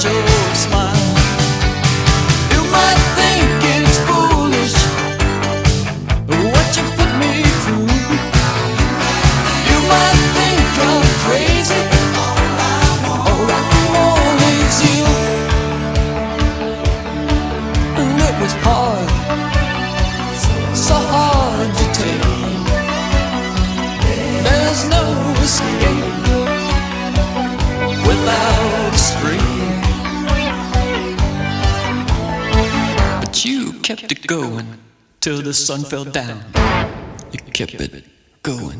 smile. You might think it's foolish what you put me through. You might think I'm crazy. All I want is you, and it was hard. Kept it going till the sun fell down. You kept it going.